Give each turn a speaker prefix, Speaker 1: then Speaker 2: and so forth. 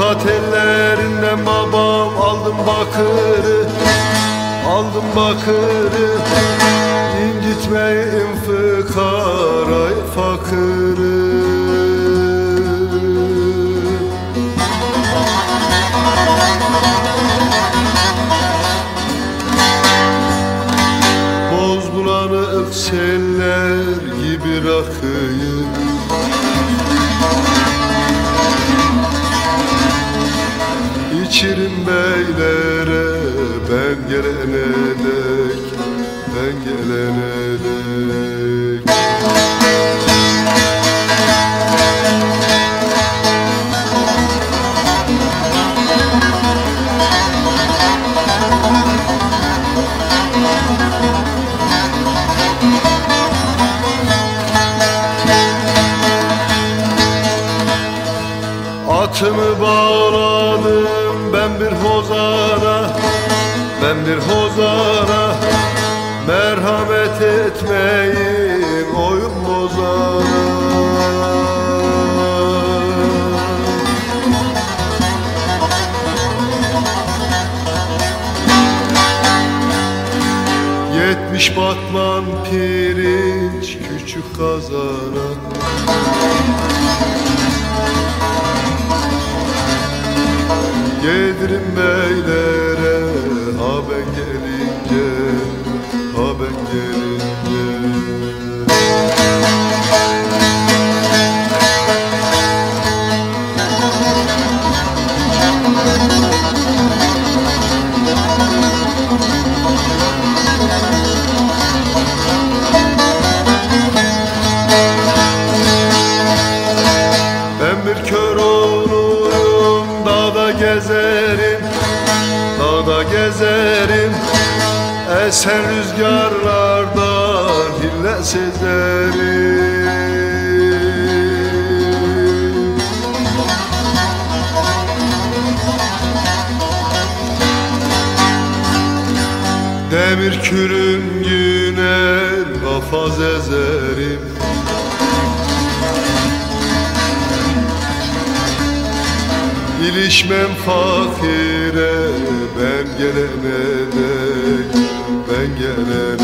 Speaker 1: ellerinden babam aldım bakırı Aldım bakırı. İncitmeyin fıkarayı fakırı. Boz bulanık seller gibi rakıyı İçirim beylere ben gelene dek Ben gelene dek Atımı bağladım ben bir hozana Ben bir hozana Merhamet etmeyin oyun bozana Yetmiş batman pirinç küçük kazana Yedirim beylere ha ben gelince ha ben gelince Ben gezerim Dağda gezerim Esen rüzgarlardan hille Demir kürüngüne kafaz ezerim İlişmem fakire ben gelene dek ben gelene